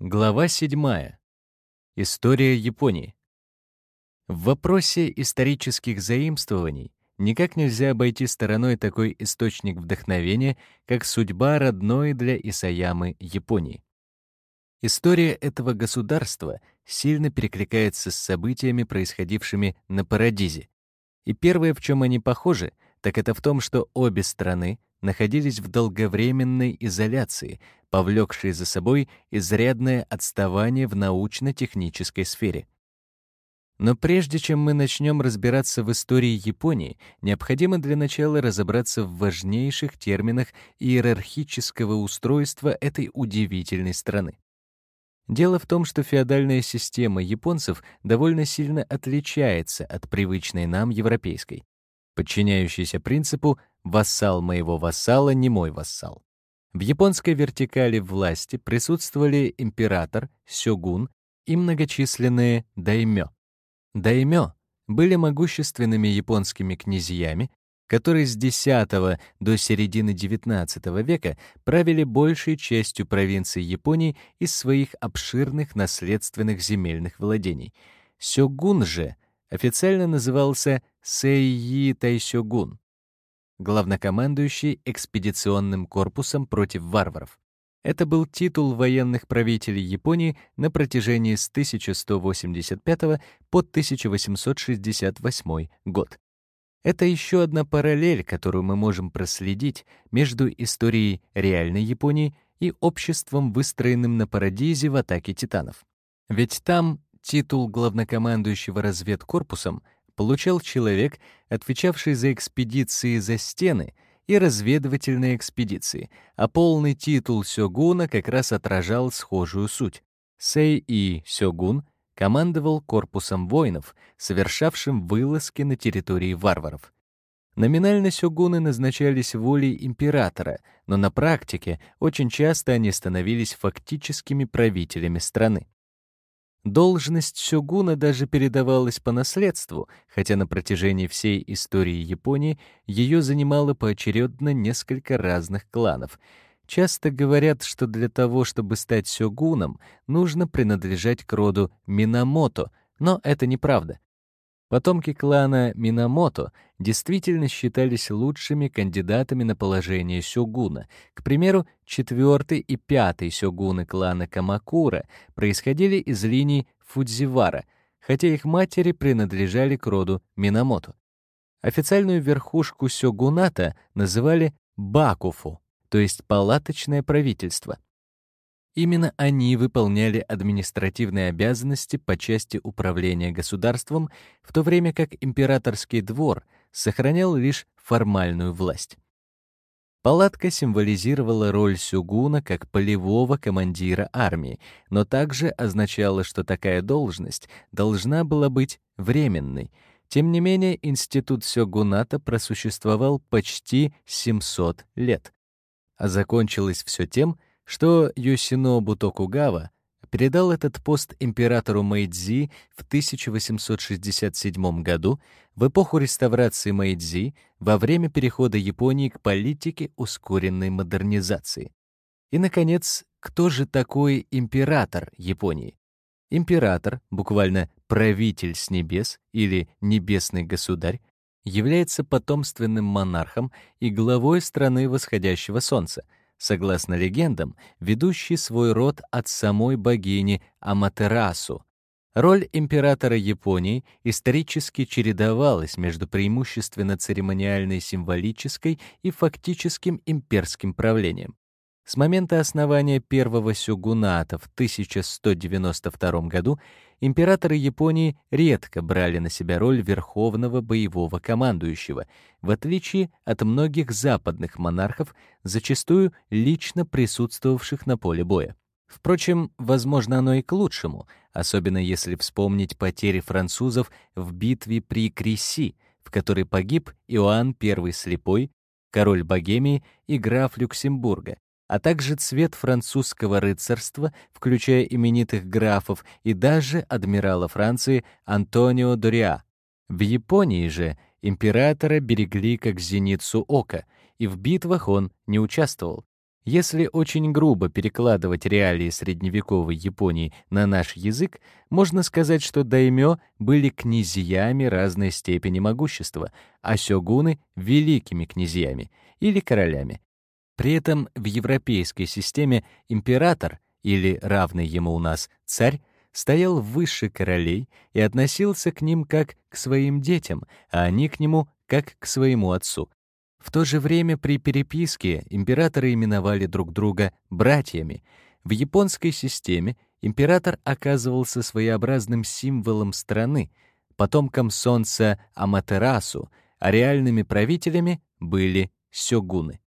Глава 7. История Японии. В вопросе исторических заимствований никак нельзя обойти стороной такой источник вдохновения, как судьба родной для Исаямы Японии. История этого государства сильно перекликается с событиями, происходившими на Парадизе. И первое, в чем они похожи, так это в том, что обе страны находились в долговременной изоляции, повлекшей за собой изрядное отставание в научно-технической сфере. Но прежде чем мы начнем разбираться в истории Японии, необходимо для начала разобраться в важнейших терминах иерархического устройства этой удивительной страны. Дело в том, что феодальная система японцев довольно сильно отличается от привычной нам европейской, подчиняющейся принципу «вассал моего вассала не мой вассал». В японской вертикали власти присутствовали император, сёгун и многочисленные даймё. Даймё были могущественными японскими князьями, которые с X до середины XIX века правили большей частью провинций Японии из своих обширных наследственных земельных владений. Сёгун же официально назывался Сэйи Тайсёгун, главнокомандующий экспедиционным корпусом против варваров. Это был титул военных правителей Японии на протяжении с 1185 по 1868 год. Это еще одна параллель, которую мы можем проследить между историей реальной Японии и обществом, выстроенным на Парадизе в атаке титанов. Ведь там титул главнокомандующего разведкорпусом получал человек, отвечавший за экспедиции за стены и разведывательные экспедиции, а полный титул сёгуна как раз отражал схожую суть. Сэй-И Сёгун командовал корпусом воинов, совершавшим вылазки на территории варваров. Номинально сёгуны назначались волей императора, но на практике очень часто они становились фактическими правителями страны. Должность сёгуна даже передавалась по наследству, хотя на протяжении всей истории Японии ее занимало поочередно несколько разных кланов. Часто говорят, что для того, чтобы стать сёгуном, нужно принадлежать к роду Минамото, но это неправда. Потомки клана Минамото действительно считались лучшими кандидатами на положение сёгуна. К примеру, четвертый и пятый сёгуны клана Камакура происходили из линий Фудзивара, хотя их матери принадлежали к роду Минамото. Официальную верхушку сёгуната называли Бакуфу, то есть палаточное правительство. Именно они выполняли административные обязанности по части управления государством, в то время как императорский двор сохранял лишь формальную власть. Палатка символизировала роль сюгуна как полевого командира армии, но также означала, что такая должность должна была быть временной. Тем не менее, институт сёгуната просуществовал почти 700 лет. А закончилось все тем, что Йосинобу Токугава передал этот пост императору Мэйдзи в 1867 году в эпоху реставрации Мэйдзи во время перехода Японии к политике ускоренной модернизации. И, наконец, кто же такой император Японии? Император, буквально правитель с небес или небесный государь, является потомственным монархом и главой страны восходящего солнца — согласно легендам, ведущий свой род от самой богини Аматерасу. Роль императора Японии исторически чередовалась между преимущественно церемониальной символической и фактическим имперским правлением. С момента основания первого сёгуната в 1192 году императоры Японии редко брали на себя роль верховного боевого командующего, в отличие от многих западных монархов, зачастую лично присутствовавших на поле боя. Впрочем, возможно, оно и к лучшему, особенно если вспомнить потери французов в битве при Креси, в которой погиб Иоанн I Слепой, король Богемии и граф Люксембурга, а также цвет французского рыцарства, включая именитых графов и даже адмирала Франции Антонио Дориа. В Японии же императора берегли как зеницу ока, и в битвах он не участвовал. Если очень грубо перекладывать реалии средневековой Японии на наш язык, можно сказать, что даймё были князьями разной степени могущества, а сёгуны — великими князьями или королями. При этом в европейской системе император, или равный ему у нас царь, стоял выше королей и относился к ним как к своим детям, а они к нему как к своему отцу. В то же время при переписке императоры именовали друг друга братьями. В японской системе император оказывался своеобразным символом страны, потомком солнца Аматерасу, а реальными правителями были сёгуны.